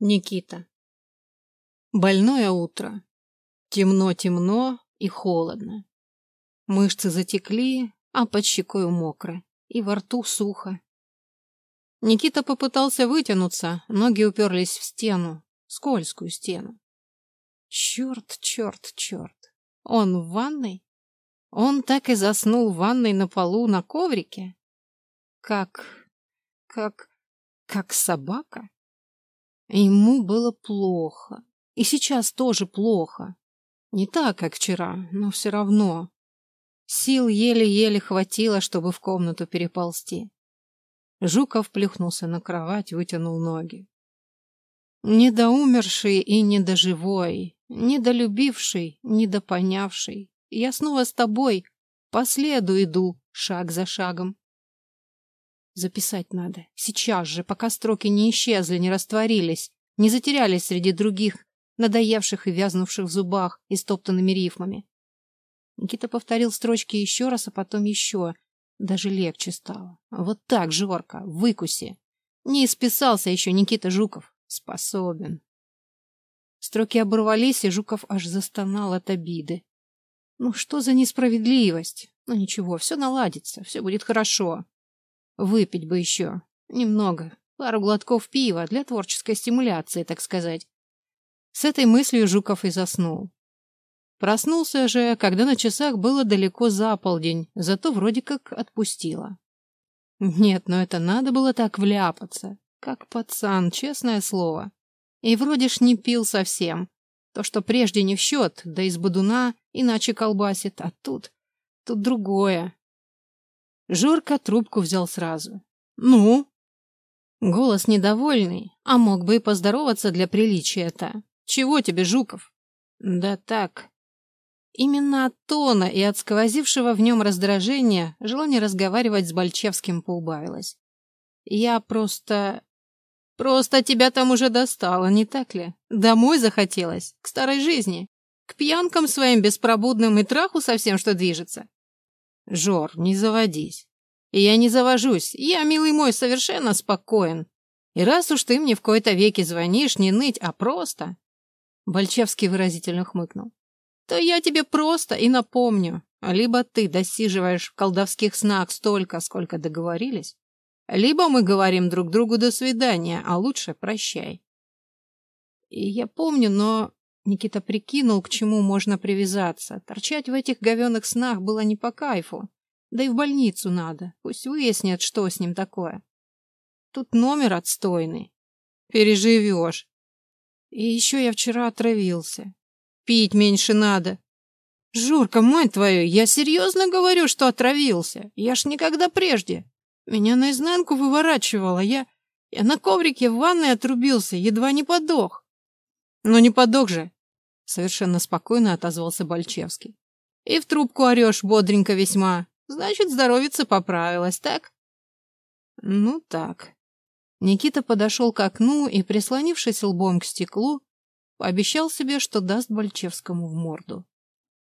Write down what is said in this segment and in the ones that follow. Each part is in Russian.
Никита. Больное утро. Темно-темно и холодно. Мышцы затекли, а под щекой мокро, и во рту сухо. Никита попытался вытянуться, ноги уперлись в стену, скользкую стену. Черт, черт, черт. Он в ванной? Он так и заснул в ванной на полу на коврике? Как... как... как собака? Ему было плохо. И сейчас тоже плохо. Не так, как вчера, но все равно. Сил еле-еле хватило, чтобы в комнату переползти. Жуков плюхнулся на кровать, вытянул ноги. Недоумерший и недоживой, недолюбивший, недопонявший. Я снова с тобой, по следу иду, шаг за шагом. Записать надо. Сейчас же, пока строки не исчезли, не растворились, не затерялись среди других, надоевших и вязнувших в зубах и стоптанными рифмами. Никита повторил строчки еще раз, а потом еще. Даже легче стало. Вот так, Жорка, выкуси. Не исписался еще Никита Жуков. Способен. Строки оборвались, и Жуков аж застонал от обиды. Ну что за несправедливость? Ну ничего, все наладится, все будет хорошо. Выпить бы еще. Немного. Пару глотков пива для творческой стимуляции, так сказать. С этой мыслью Жуков и заснул. Проснулся же, когда на часах было далеко за полдень, зато вроде как отпустило. Нет, но это надо было так вляпаться. Как пацан, честное слово. И вроде ж не пил совсем. То, что прежде не в счет, да из бодуна иначе колбасит, а тут... Тут другое. Жорка трубку взял сразу. «Ну?» Голос недовольный, а мог бы и поздороваться для приличия-то. «Чего тебе, Жуков?» «Да так». Именно от тона и от сквозившего в нем раздражения желание разговаривать с Бальчевским поубавилось. «Я просто... просто тебя там уже достала, не так ли? Домой захотелось, к старой жизни, к пьянкам своим беспробудным и траху совсем что движется. Жор, не заводись. Я не завожусь. Я, милый мой, совершенно спокоен. И раз уж ты мне в кои-то веки звонишь, не ныть, а просто... Бальчевский выразительно хмыкнул. То я тебе просто и напомню. Либо ты досиживаешь в колдовских снах столько, сколько договорились, либо мы говорим друг другу до свидания, а лучше прощай. И я помню, но Никита прикинул, к чему можно привязаться. Торчать в этих говёных снах было не по кайфу. Да и в больницу надо. Пусть выяснят, что с ним такое. Тут номер отстойный. Переживешь. И еще я вчера отравился. Пить меньше надо. Журка, мать твою, я серьезно говорю, что отравился. Я ж никогда прежде. Меня наизнанку выворачивало. Я, я на коврике в ванной отрубился, едва не подох. Но не подох же. Совершенно спокойно отозвался Бальчевский. И в трубку орешь бодренько весьма. Значит, здоровица поправилась, так? Ну, так. Никита подошел к окну и, прислонившись лбом к стеклу, пообещал себе, что даст Бальчевскому в морду.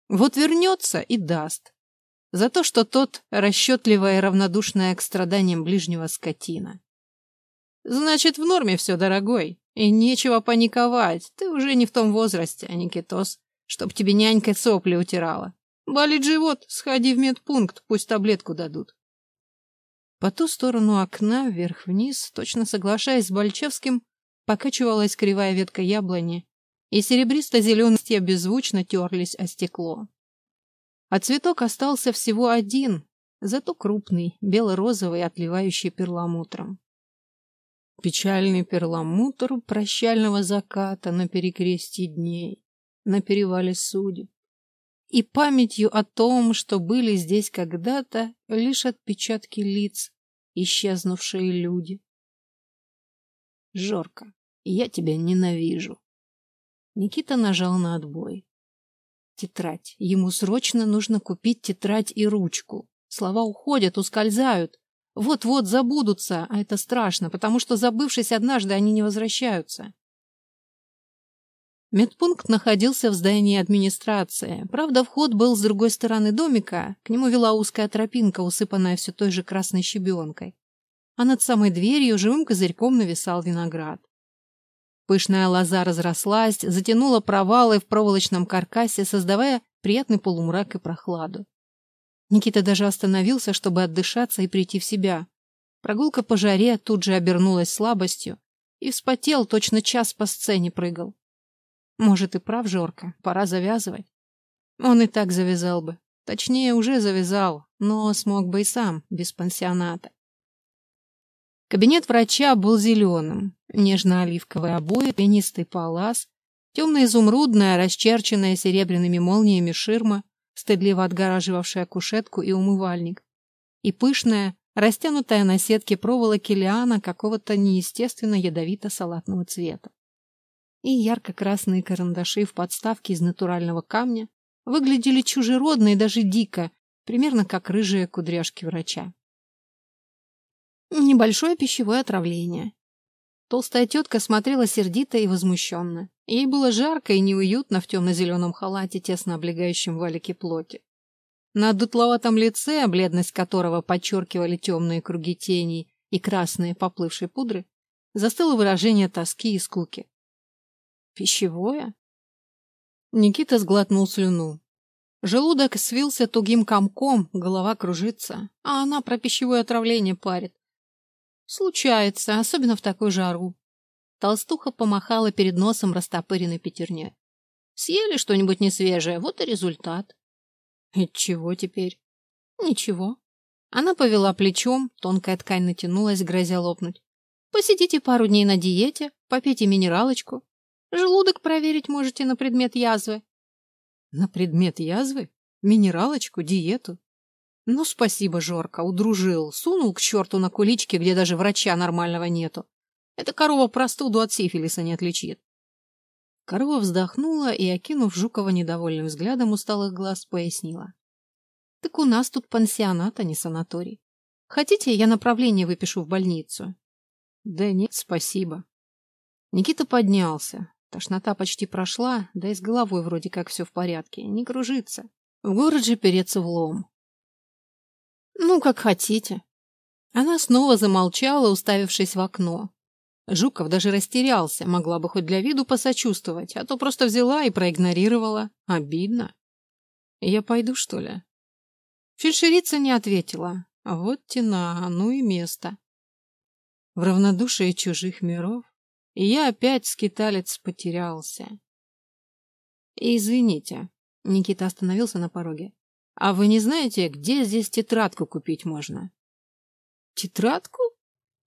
Вот вернется и даст. За то, что тот расчетливая и равнодушная к страданиям ближнего скотина. Значит, в норме все, дорогой. И нечего паниковать, ты уже не в том возрасте, а Никитос, чтоб тебе нянька сопли утирала. Болит живот, сходи в медпункт, пусть таблетку дадут. По ту сторону окна, вверх-вниз, точно соглашаясь с Бальчевским, покачивалась кривая ветка яблони, и серебристо-зеленые листья беззвучно терлись о стекло. А цветок остался всего один, зато крупный, бело-розовый, отливающий перламутром. Печальный перламутр прощального заката на перекрестии дней, на перевале судеб. И памятью о том, что были здесь когда-то лишь отпечатки лиц, исчезнувшие люди. Жорка, я тебя ненавижу. Никита нажал на отбой. Тетрадь. Ему срочно нужно купить тетрадь и ручку. Слова уходят, ускользают. Вот-вот забудутся, а это страшно, потому что, забывшись однажды, они не возвращаются. Медпункт находился в здании администрации. Правда, вход был с другой стороны домика, к нему вела узкая тропинка, усыпанная все той же красной щебенкой. А над самой дверью живым козырьком нависал виноград. Пышная лоза разрослась, затянула провалы в проволочном каркасе, создавая приятный полумрак и прохладу. Никита даже остановился, чтобы отдышаться и прийти в себя. Прогулка по жаре тут же обернулась слабостью и вспотел, точно час по сцене прыгал. Может, и прав Жорка, пора завязывать. Он и так завязал бы. Точнее, уже завязал, но смог бы и сам, без пансионата. Кабинет врача был зеленым. Нежно-оливковые обои, пенистый палас, темно-изумрудная, расчерченная серебряными молниями ширма, стыдливо отгораживавшая кушетку и умывальник, и пышная, растянутая на сетке проволоки лиана какого-то неестественно ядовито-салатного цвета. И ярко-красные карандаши в подставке из натурального камня выглядели чужеродно и даже дико, примерно как рыжие кудряшки врача. Небольшое пищевое отравление. Толстая тетка смотрела сердито и возмущенно. Ей было жарко и неуютно в темно-зеленом халате, тесно облегающем валики плоти. На дутловатом лице, бледность которого подчеркивали темные круги теней и красные поплывшей пудры, застыло выражение тоски и скуки. «Пищевое?» Никита сглотнул слюну. Желудок свился тугим комком, голова кружится, а она про пищевое отравление парит. Случается, особенно в такую жару. Толстуха помахала перед носом растопыренной пятерней. Съели что-нибудь несвежее, вот и результат. И чего теперь? Ничего. Она повела плечом, тонкая ткань натянулась, грозя лопнуть. Посидите пару дней на диете, попейте минералочку. Желудок проверить можете на предмет язвы. На предмет язвы? Минералочку, диету? Ну, спасибо, Жорка, удружил. Сунул к черту на куличке, где даже врача нормального нету. Эта корова простуду от сифилиса не отличит. Корова вздохнула и, окинув Жукова недовольным взглядом усталых глаз, пояснила. — Так у нас тут пансионат, а не санаторий. Хотите, я направление выпишу в больницу? — Да нет, спасибо. Никита поднялся. Тошнота почти прошла, да и с головой вроде как все в порядке. Не кружится. В город же переться в лом. Ну, как хотите. Она снова замолчала, уставившись в окно. Жуков даже растерялся, могла бы хоть для виду посочувствовать, а то просто взяла и проигнорировала. Обидно. Я пойду, что ли? Фельдшерица не ответила. Вот тена, ну и место. В равнодушие чужих миров. Я опять, скиталец, потерялся. Извините. Никита остановился на пороге. А вы не знаете, где здесь тетрадку купить можно? Тетрадку?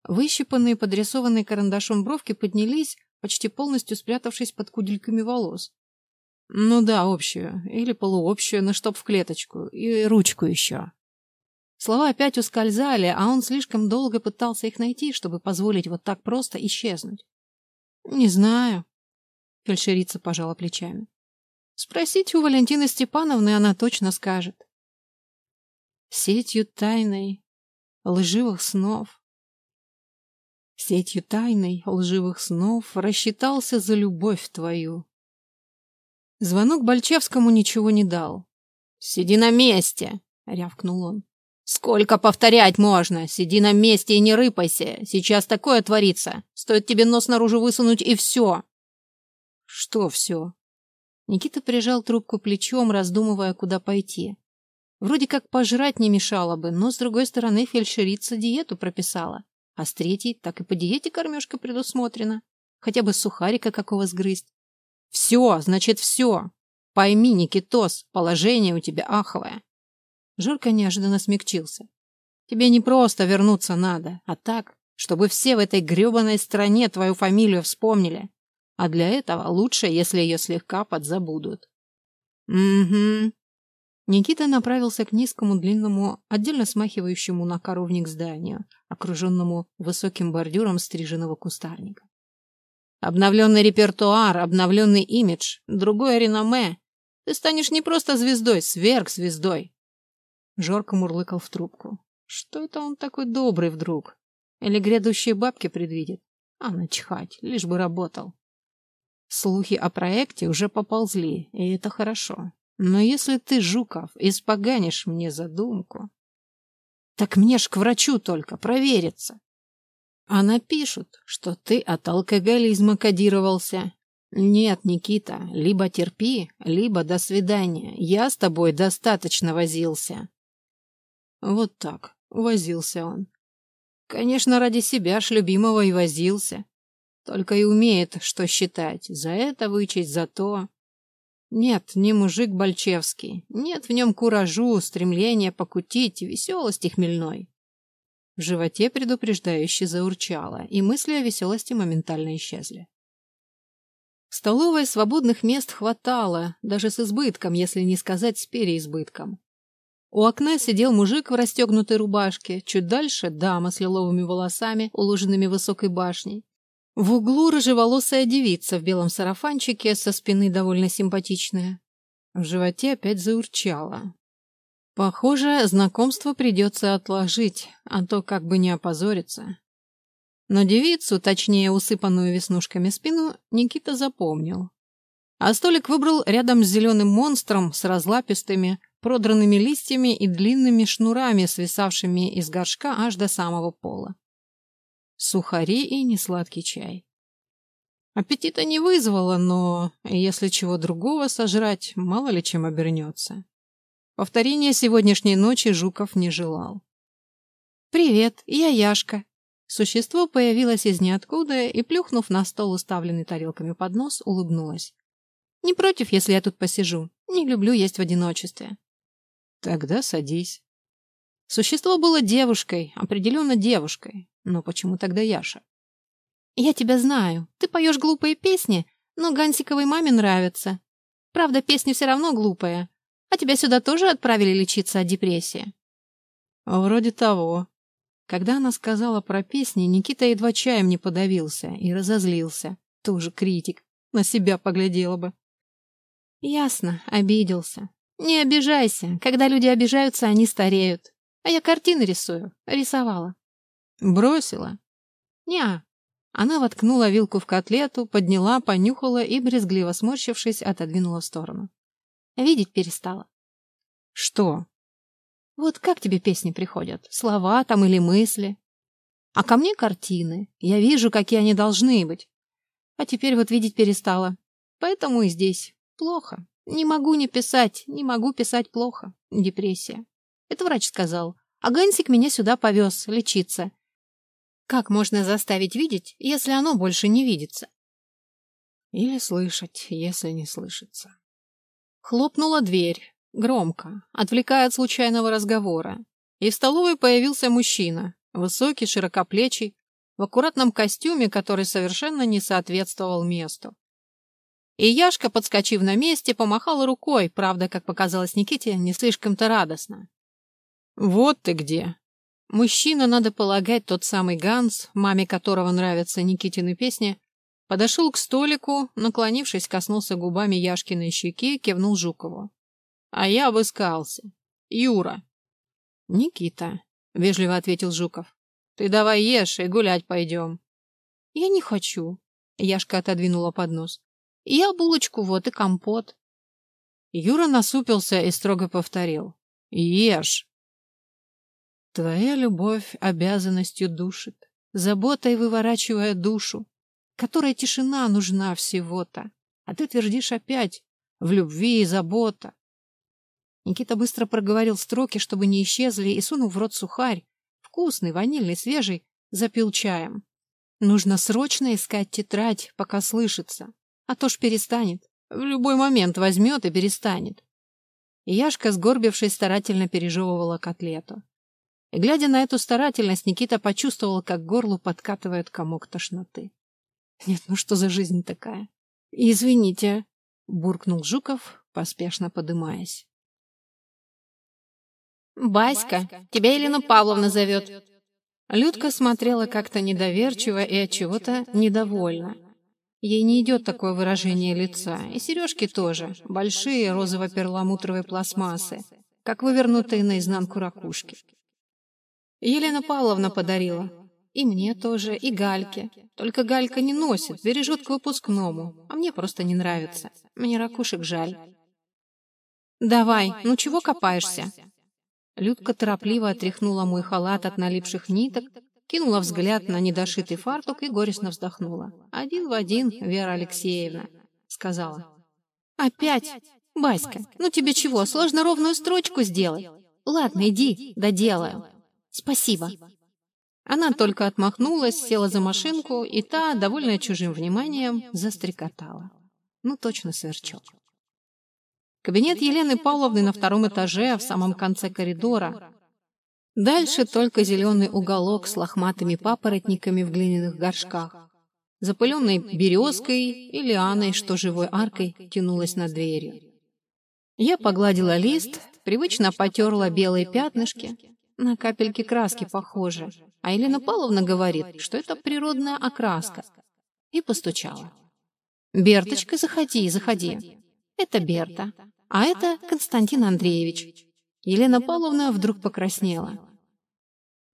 Выщипанные, подрисованные карандашом бровки поднялись, почти полностью спрятавшись под кудельками волос. Ну да, общую. Или полуобщую, на чтоб в клеточку. И ручку еще. Слова опять ускользали, а он слишком долго пытался их найти, чтобы позволить вот так просто исчезнуть. Не знаю. Фельдшерица пожала плечами. Спросите у Валентины Степановны, она точно скажет. Сетью тайной лживых снов. Сетью тайной лживых снов рассчитался за любовь твою. Звонок Бальчевскому ничего не дал. «Сиди на месте!» — рявкнул он. «Сколько повторять можно? Сиди на месте и не рыпайся. Сейчас такое творится. Стоит тебе нос наружу высунуть, и все!» «Что все?» Никита прижал трубку плечом, раздумывая, куда пойти. Вроде как пожрать не мешало бы, но, с другой стороны, фельдшерица диету прописала. А с третьей так и по диете кормежка предусмотрена. Хотя бы сухарика какого сгрызть. Все, значит, все. Пойми, Никитос, положение у тебя аховое. Жорка неожиданно смягчился. Тебе не просто вернуться надо, а так, чтобы все в этой гребаной стране твою фамилию вспомнили. А для этого лучше, если ее слегка подзабудут. Угу. Никита направился к низкому длинному, отдельно смахивающему на коровник зданию, окруженному высоким бордюром стриженного кустарника. Обновленный репертуар, обновленный имидж, другое реноме. Ты станешь не просто звездой, сверхзвездой. Жорко мурлыкал в трубку. Что это он такой добрый вдруг? Или грядущие бабки предвидит? А начхать, лишь бы работал. Слухи о проекте уже поползли, и это хорошо. Но если ты, Жуков, испоганишь мне задумку... Так мне ж к врачу только провериться. А напишут, что ты от алкоголизма кодировался. Нет, Никита, либо терпи, либо до свидания. Я с тобой достаточно возился. Вот так, возился он. Конечно, ради себя ж любимого и возился. Только и умеет, что считать. За это вычесть, за то. Нет, не мужик Бальчевский. Нет в нем куражу, стремления покутить, веселости хмельной. В животе предупреждающе заурчало, и мысли о веселости моментально исчезли. В столовой свободных мест хватало, даже с избытком, если не сказать с переизбытком. У окна сидел мужик в расстегнутой рубашке, чуть дальше дама с лиловыми волосами, уложенными высокой башней. В углу рыжеволосая девица в белом сарафанчике, со спины довольно симпатичная. В животе опять заурчало. Похоже, знакомство придется отложить, а то как бы не опозориться. Но девицу, точнее усыпанную веснушками спину, Никита запомнил. А столик выбрал рядом с зеленым монстром с разлапистыми, продранными листьями и длинными шнурами, свисавшими из горшка аж до самого пола сухари и несладкий чай. Аппетита не вызвало, но если чего другого сожрать, мало ли чем обернется. Повторения сегодняшней ночи Жуков не желал. «Привет, я Яшка». Существо появилось из ниоткуда и, плюхнув на стол, уставленный тарелками поднос, улыбнулось. «Не против, если я тут посижу. Не люблю есть в одиночестве». «Тогда садись». Существо было девушкой, определенно девушкой, но почему тогда Яша? Я тебя знаю. Ты поешь глупые песни, но Гансиковой маме нравится. Правда, песня все равно глупая. А тебя сюда тоже отправили лечиться от депрессии? Вроде того. Когда она сказала про песни, Никита едва чаем не подавился и разозлился. Тоже критик. На себя поглядела бы. Ясно, обиделся. Не обижайся. Когда люди обижаются, они стареют. А я картины рисую. Рисовала. Бросила? Неа. Она воткнула вилку в котлету, подняла, понюхала и, брезгливо сморщившись, отодвинула в сторону. Видеть перестала. Что? Вот как тебе песни приходят? Слова там или мысли? А ко мне картины. Я вижу, какие они должны быть. А теперь вот видеть перестала. Поэтому и здесь. Плохо. Не могу не писать, не могу писать плохо. Депрессия. Это врач сказал. А Гансик меня сюда повез лечиться. Как можно заставить видеть, если оно больше не видится? Или слышать, если не слышится. Хлопнула дверь, громко, отвлекая от случайного разговора. И в столовой появился мужчина, высокий, широкоплечий, в аккуратном костюме, который совершенно не соответствовал месту. И Яшка, подскочив на месте, помахала рукой, правда, как показалось Никите, не слишком-то радостно. «Вот ты где!» Мужчина, надо полагать, тот самый Ганс, маме которого нравятся Никитины песни, подошел к столику, наклонившись, коснулся губами Яшкиной щеки, кивнул Жукову. А я обыскался. Юра. Никита, — вежливо ответил Жуков. Ты давай ешь и гулять пойдем. Я не хочу. Яшка отодвинула поднос. Я булочку вот и компот. Юра насупился и строго повторил. Ешь. Твоя любовь обязанностью душит, заботой выворачивая душу, которой тишина нужна всего-то. А ты твердишь опять в любви и забота. Никита быстро проговорил строки, чтобы не исчезли, и, сунув в рот сухарь, вкусный, ванильный, свежий, запил чаем. Нужно срочно искать тетрадь, пока слышится, а то ж перестанет. В любой момент возьмет и перестанет. Яшка, сгорбившись, старательно пережевывала котлету. И, глядя на эту старательность, Никита почувствовал, как горлу подкатывает комок тошноты. Нет, ну что за жизнь такая? Извините, буркнул Жуков, поспешно подымаясь. Баська, тебя Елена Павловна зовет. Людка смотрела как-то недоверчиво и от чего-то недовольна. Ей не идет такое выражение лица, и сережки тоже, большие розово-перламутровые пластмассы, как вывернутые наизнанку ракушки. Елена Павловна подарила. И мне тоже, и Гальке. Только Галька не носит, бережет к выпускному. А мне просто не нравится. Мне ракушек жаль. «Давай, ну чего копаешься?» Людка торопливо отряхнула мой халат от налипших ниток, кинула взгляд на недошитый фартук и горестно вздохнула. «Один в один, Вера Алексеевна», — сказала. «Опять? Баська, ну тебе чего, сложно ровную строчку сделать? Ладно, иди, доделаю. Спасибо». Она только отмахнулась, села за машинку, и та, довольная чужим вниманием, застрекотала. Ну, точно сверчок. Кабинет Елены Павловны на втором этаже, в самом конце коридора. Дальше только зеленый уголок с лохматыми папоротниками в глиняных горшках, запыленной березкой и лианой, что живой аркой тянулась над дверью. Я погладила лист, привычно потерла белые пятнышки, на капельки краски похожи, а Елена Павловна говорит, что это природная окраска, и постучала. «Берточка, заходи, заходи. Это Берта, а это Константин Андреевич». Елена Павловна вдруг покраснела.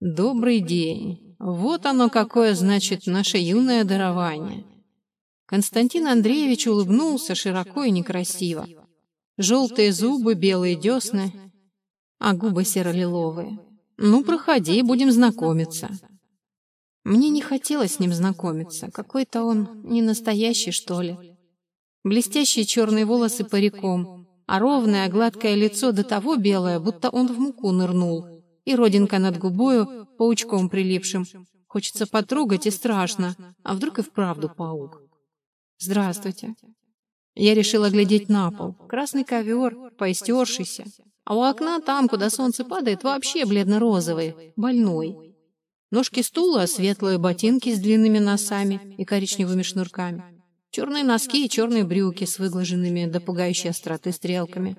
«Добрый день. Вот оно какое значит наше юное дарование». Константин Андреевич улыбнулся широко и некрасиво. Желтые зубы, белые десны, а губы серо-лиловые. «Ну, проходи, будем знакомиться». Мне не хотелось с ним знакомиться. Какой-то он не настоящий, что ли. Блестящие черные волосы париком, а ровное гладкое лицо до того белое, будто он в муку нырнул, и родинка над губою паучком прилипшим. Хочется потрогать и страшно, а вдруг и вправду паук. «Здравствуйте». Я решила глядеть на пол. Красный ковер, поистершийся. А у окна там, куда солнце падает, вообще бледно-розовый, больной. Ножки стула, светлые ботинки с длинными носами и коричневыми шнурками. Черные носки и черные брюки с выглаженными до пугающей остроты стрелками.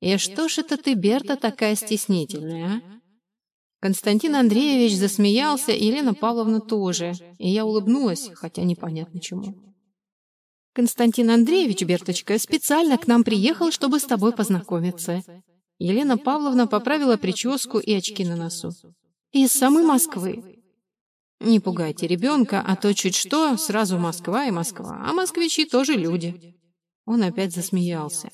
«И что ж это ты, Берта, такая стеснительная, а?» Константин Андреевич засмеялся, Елена Павловна тоже, и я улыбнулась, хотя непонятно чему. Константин Андреевич, Берточка, специально к нам приехал, чтобы с тобой познакомиться. Елена Павловна поправила прическу и очки на носу. Из самой Москвы. Не пугайте ребенка, а то чуть что, сразу Москва и Москва. А москвичи тоже люди. Он опять засмеялся.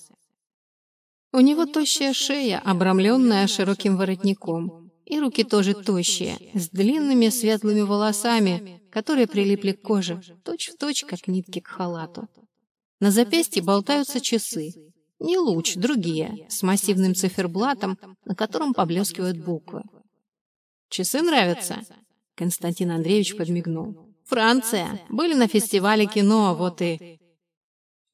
У него тощая шея, обрамленная широким воротником. И руки тоже тощие, с длинными светлыми волосами, которые прилипли к коже, точь-в-точь, точь, как нитки к халату. На запястье болтаются часы. Не луч, другие, с массивным циферблатом, на котором поблескивают буквы. «Часы нравятся?» Константин Андреевич подмигнул. «Франция. Были на фестивале кино, вот и...»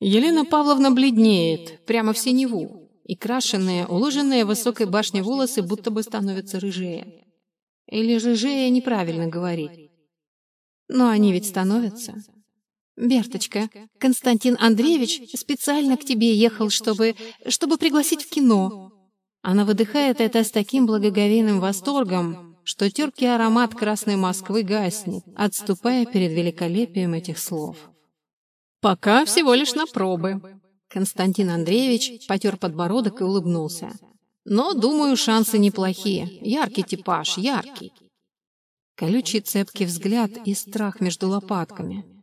Елена Павловна бледнеет, прямо в синеву, и крашеные, уложенные высокой башней волосы будто бы становятся рыжее. Или рыжее неправильно говорить. Но они ведь становятся. Берточка, Константин Андреевич специально к тебе ехал, чтобы... чтобы пригласить в кино. Она выдыхает это с таким благоговейным восторгом, что терпкий аромат Красной Москвы гаснет, отступая перед великолепием этих слов. «Пока всего лишь на пробы». Константин Андреевич потер подбородок и улыбнулся. «Но, думаю, шансы неплохие. Яркий типаж, яркий». Колючий цепкий взгляд и страх между лопатками.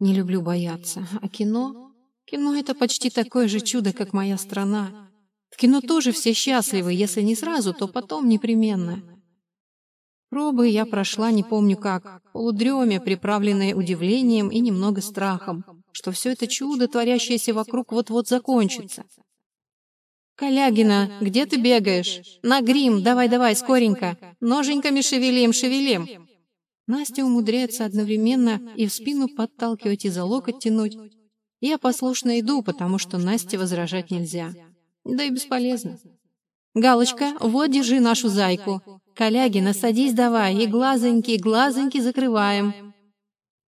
Не люблю бояться. А кино? Кино — это почти такое же чудо, как моя страна. В кино тоже все счастливы, если не сразу, то потом непременно. Пробы я прошла не помню как, полудреме, приправленной удивлением и немного страхом, что все это чудо, творящееся вокруг, вот-вот закончится. «Калягина, где ты бегаешь? На грим, давай-давай, скоренько! Ноженьками шевелим, шевелим!» Настя умудряется одновременно и в спину подталкивать, и за локоть тянуть. Я послушно иду, потому что Насте возражать нельзя. Да и бесполезно. «Галочка, вот держи нашу зайку. Калягина, садись давай, и глазоньки, глазоньки закрываем».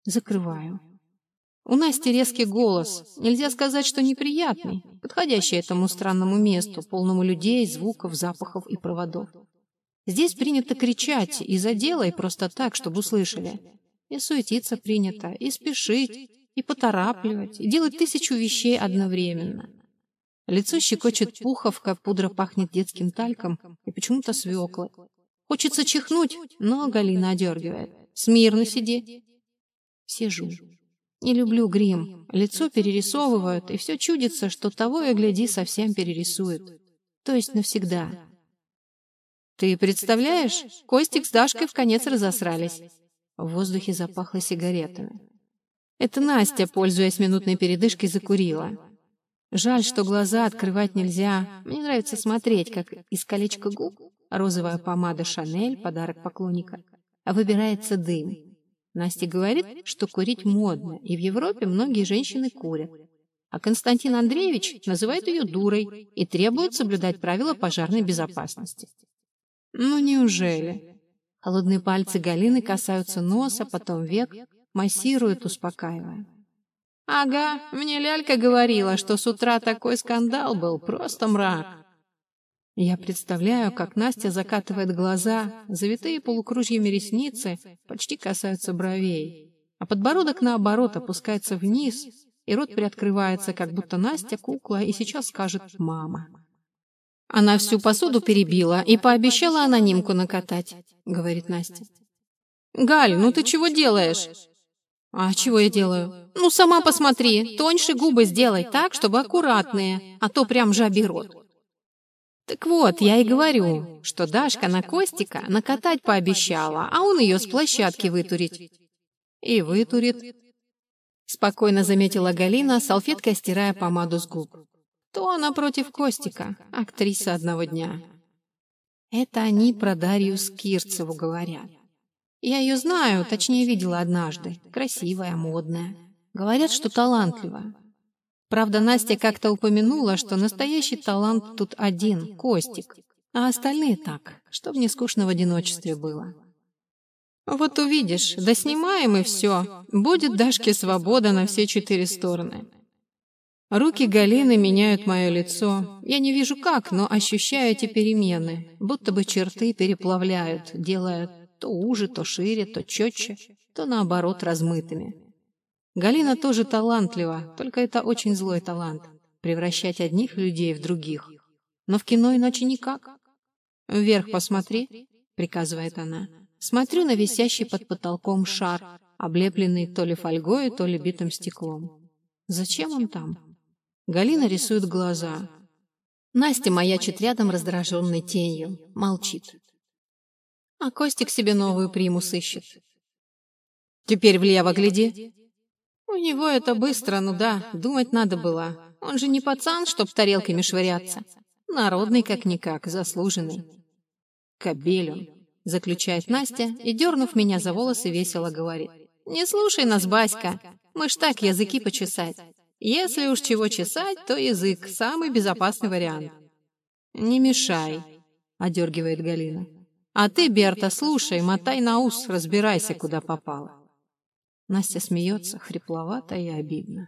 Закрываю. У Насти резкий голос. Нельзя сказать, что неприятный, подходящий этому странному месту, полному людей, звуков, запахов и проводов. Здесь принято кричать и за дело, и просто так, чтобы услышали. И суетиться принято, и спешить, и поторапливать, и делать тысячу вещей одновременно. Лицо щекочет пуховка, пудра пахнет детским тальком и почему-то свеклой. Хочется чихнуть, но Галина одергивает. Смирно сиди. Сижу. Не люблю грим. Лицо перерисовывают, и все чудится, что того и гляди совсем перерисуют. То есть навсегда. Ты представляешь, Костик с Дашкой в конец разосрались. В воздухе запахло сигаретами. Это Настя, пользуясь минутной передышкой, закурила. Жаль, что глаза открывать нельзя. Мне нравится смотреть, как из колечка губ розовая помада Шанель, подарок поклонника, выбирается дым. Настя говорит, что курить модно, и в Европе многие женщины курят. А Константин Андреевич называет ее дурой и требует соблюдать правила пожарной безопасности. Ну неужели? Холодные пальцы Галины касаются носа, потом век, массируют, успокаивая. Ага, мне лялька говорила, что с утра такой скандал был, просто мрак. Я представляю, как Настя закатывает глаза, завитые полукружьями ресницы почти касаются бровей, а подбородок, наоборот, опускается вниз, и рот приоткрывается, как будто Настя кукла и сейчас скажет «мама». Она всю посуду перебила и пообещала анонимку накатать, говорит Настя. Галь, ну ты чего делаешь? А чего я делаю? Ну, сама посмотри, тоньше губы сделай так, чтобы аккуратные, а то прям жабий рот. Так вот, я и говорю, что Дашка на Костика накатать пообещала, а он ее с площадки вытурить. И вытурит. Спокойно заметила Галина, салфеткой стирая помаду с губ. То она против Костика, актриса одного дня. Это они про Дарью Скирцеву говорят. Я ее знаю, точнее видела однажды. Красивая, модная. Говорят, что талантливая. Правда, Настя как-то упомянула, что настоящий талант тут один — Костик. А остальные так, чтобы не скучно в одиночестве было. Вот увидишь, да снимаем и все. Будет Дашке свобода на все четыре стороны. Руки Галины меняют мое лицо. Я не вижу как, но ощущаю эти перемены, будто бы черты переплавляют, делая то уже, то шире, то четче, то наоборот размытыми. Галина тоже талантлива, только это очень злой талант — превращать одних людей в других. Но в кино иначе никак. «Вверх посмотри», — приказывает она. Смотрю на висящий под потолком шар, облепленный то ли фольгой, то ли битым стеклом. Зачем он там? Галина рисует глаза. Настя маячит рядом раздраженной тенью, молчит. А Костик себе новую примус ищет. Теперь влево гляди. У него это быстро, ну да, думать надо было. Он же не пацан, чтоб тарелками швыряться. Народный как-никак, заслуженный. Кобель он, заключает Настя и, дернув меня за волосы, весело говорит. Не слушай нас, Баська, мы ж так языки почесать. Если уж чего чесать, то язык — самый безопасный вариант. Не мешай, одергивает Галина. А ты, Берта, слушай, мотай на ус, разбирайся, куда попала. Настя смеется, хрипловато и обидно.